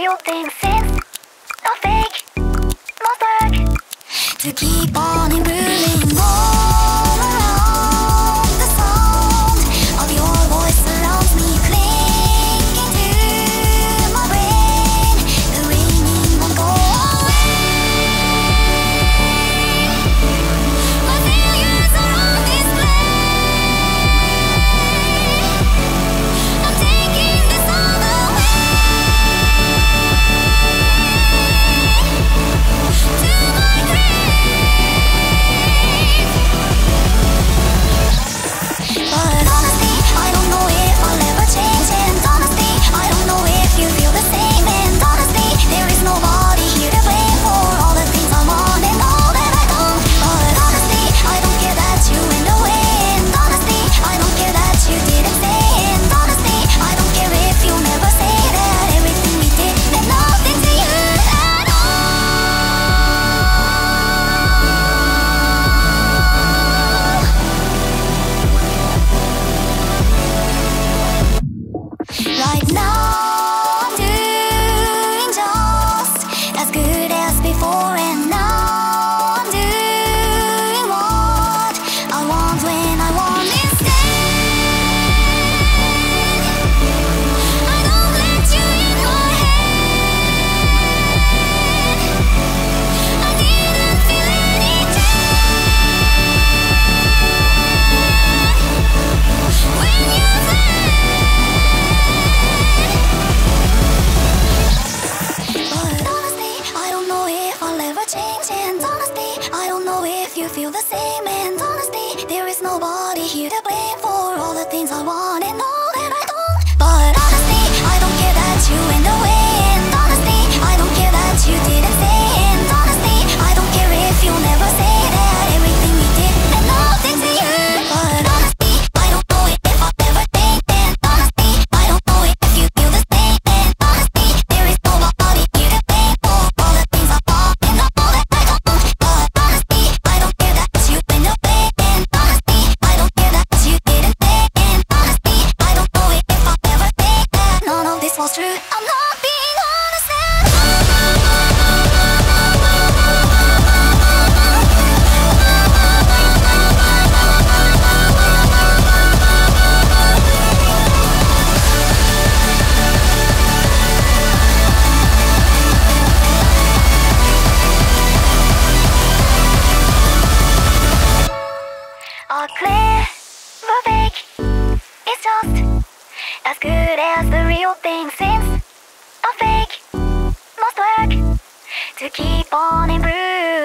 building since fake no fake to keep on improving. clear or fake. It's just as good as the real thing seems. A fake must work to keep on improving.